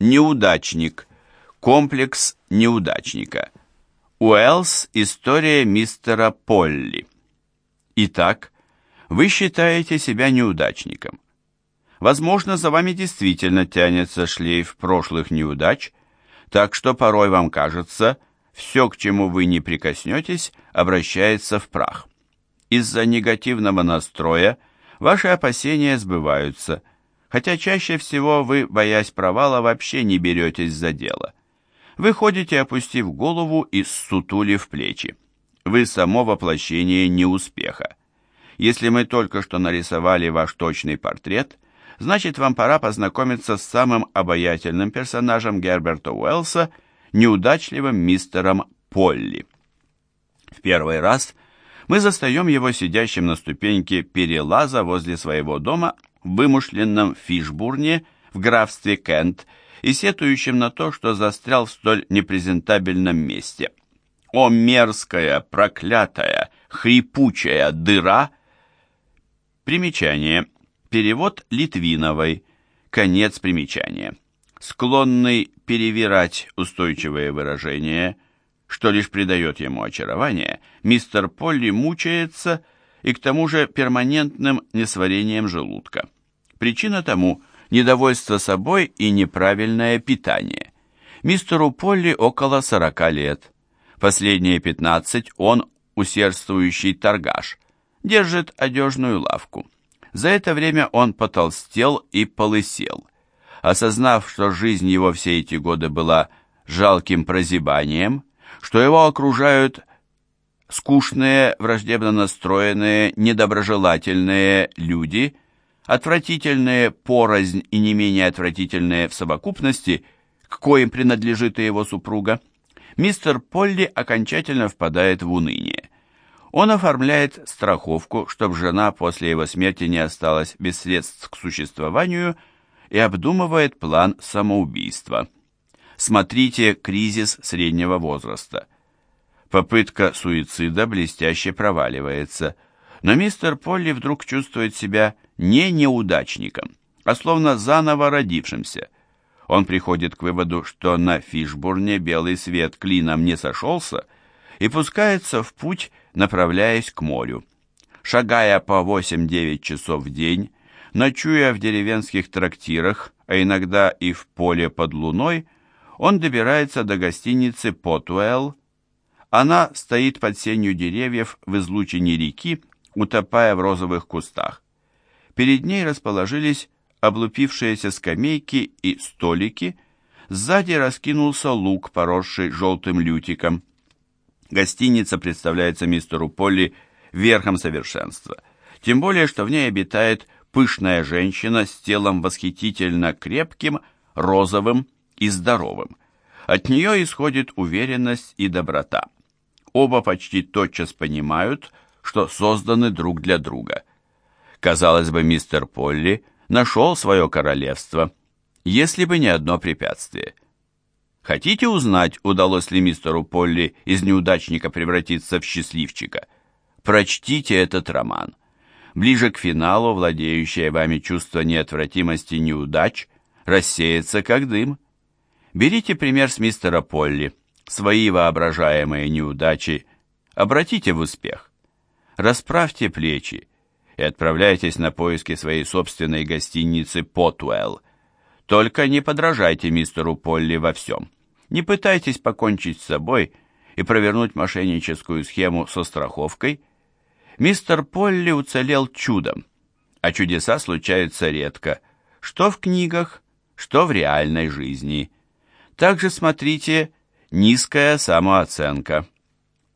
Неудачник. Комплекс неудачника. Уэллс. История мистера Полли. Итак, вы считаете себя неудачником. Возможно, за вами действительно тянется шлейф прошлых неудач, так что порой вам кажется, все, к чему вы не прикоснетесь, обращается в прах. Из-за негативного настроя ваши опасения сбываются, хотя чаще всего вы, боясь провала, вообще не беретесь за дело. Вы ходите, опустив голову и ссутулив плечи. Вы само воплощение неуспеха. Если мы только что нарисовали ваш точный портрет, значит вам пора познакомиться с самым обаятельным персонажем Герберта Уэллса, неудачливым мистером Полли. В первый раз – мы застаем его сидящим на ступеньке перелаза возле своего дома в вымышленном Фишбурне в графстве Кент и сетующим на то, что застрял в столь непрезентабельном месте. О, мерзкая, проклятая, хрипучая дыра! Примечание. Перевод Литвиновой. Конец примечания. Склонный перевирать устойчивые выражения – что лишь придает ему очарование, мистер Полли мучается и к тому же перманентным несварением желудка. Причина тому – недовольство собой и неправильное питание. Мистеру Полли около 40 лет. Последние 15 он усердствующий торгаш, держит одежную лавку. За это время он потолстел и полысел. Осознав, что жизнь его все эти годы была жалким прозябанием, что его окружают скучные, враждебно настроенные, недоброжелательные люди, отвратительные порознь и не менее отвратительные в совокупности, к коим принадлежит и его супруга, мистер Полли окончательно впадает в уныние. Он оформляет страховку, чтобы жена после его смерти не осталась без средств к существованию, и обдумывает план самоубийства. Смотрите «Кризис среднего возраста». Попытка суицида блестяще проваливается, но мистер Полли вдруг чувствует себя не неудачником, а словно заново родившимся. Он приходит к выводу, что на Фишбурне белый свет клином не сошелся, и пускается в путь, направляясь к морю. Шагая по 8-9 часов в день, ночуя в деревенских трактирах, а иногда и в поле под луной, он добирается до гостиницы «Потуэлл». Она стоит под сенью деревьев в излучине реки, утопая в розовых кустах. Перед ней расположились облупившиеся скамейки и столики, сзади раскинулся луг, поросший желтым лютиком. Гостиница представляется мистеру Полли верхом совершенства, тем более, что в ней обитает пышная женщина с телом восхитительно крепким, розовым, и здоровым. От нее исходит уверенность и доброта. Оба почти тотчас понимают, что созданы друг для друга. Казалось бы, мистер Полли нашел свое королевство, если бы не одно препятствие. Хотите узнать, удалось ли мистеру Полли из неудачника превратиться в счастливчика? Прочтите этот роман. Ближе к финалу владеющее вами чувство неотвратимости неудач рассеется как дым. Берите пример с мистера Полли. Свои воображаемые неудачи обратите в успех. Расправьте плечи и отправляйтесь на поиски своей собственной гостиницы Потуэлл. Только не подражайте мистеру Полли во всем. Не пытайтесь покончить с собой и провернуть мошенническую схему со страховкой. Мистер Полли уцелел чудом, а чудеса случаются редко, что в книгах, что в реальной жизни – также смотрите «Низкая самооценка».